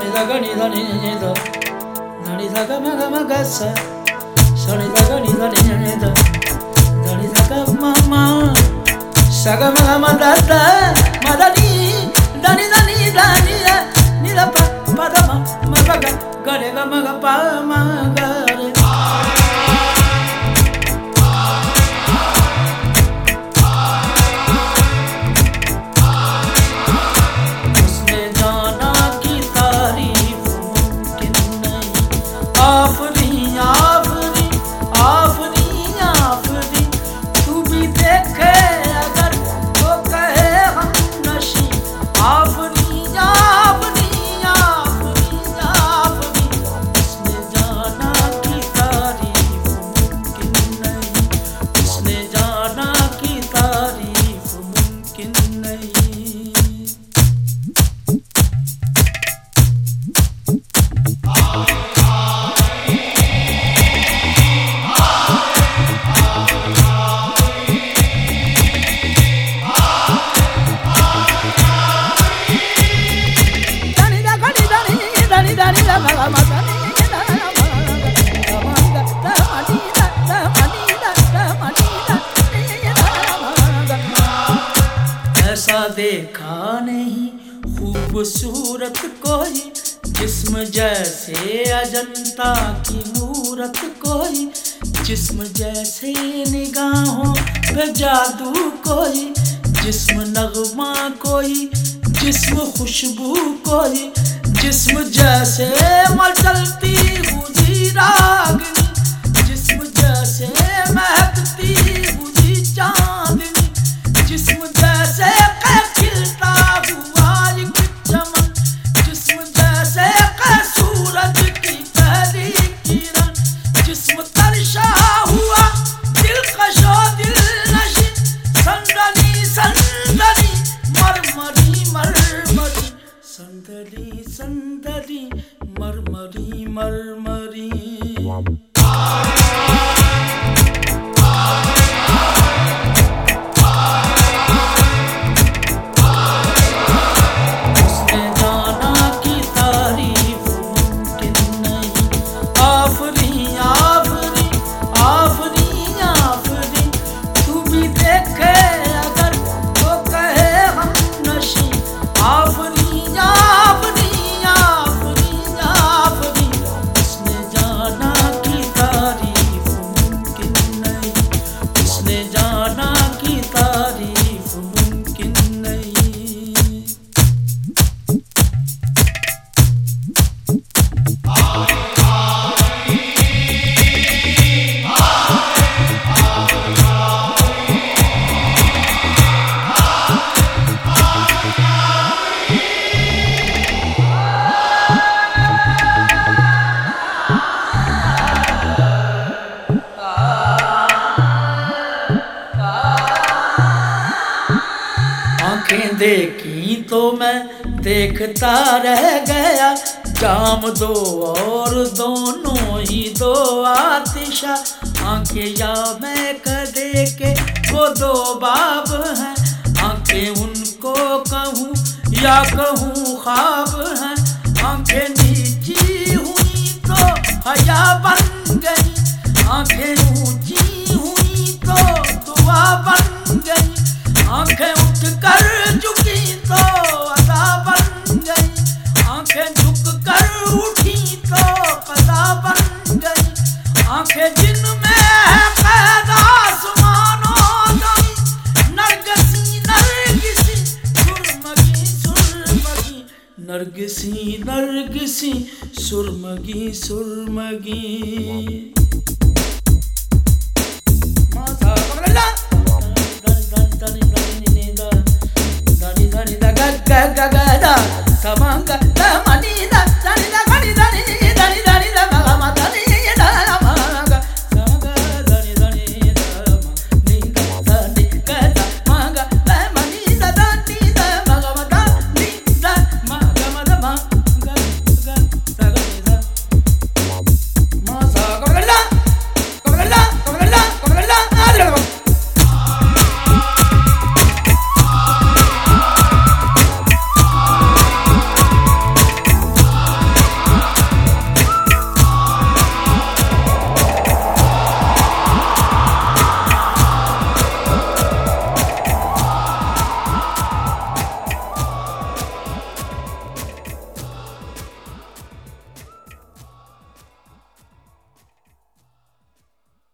ga ni da ni ni da da ni da ga ma ga ma ga sa sa ni da ga ni da ni ni da da ni da ga ma ma sa ga ma ga ma da da ma da ni da ni da ni da ni da ni da pa pa da ma ma ga ga ga re ga ma ga pa ma ga دیکھا نہیں، خوبصورت کوئی۔ جسم جیسے اجنتا کی مورت کوئی۔ جسم جیسے نگاہوں پہ جادو کوئی۔ جسم نغمہ کوئی، جسم خوشبو کوئی۔ جسم جیسے مچلتی مرمری مرمری. آفری آنکھیں کی تو میں دیکھتا رہ گیا۔ جام دو اور دونوں ہی دو آتشا آنکھیں یا میں کدے کے وہ دو باب ہیں۔ آنکھیں ان کو کہوں یا کہوں خواب ہیں۔ آنکھیں نیچی ہوئی تو حیا بن گئی آنکھیں اونچی نرگسی نرگسی سرمگی سرمگی Come on, come on.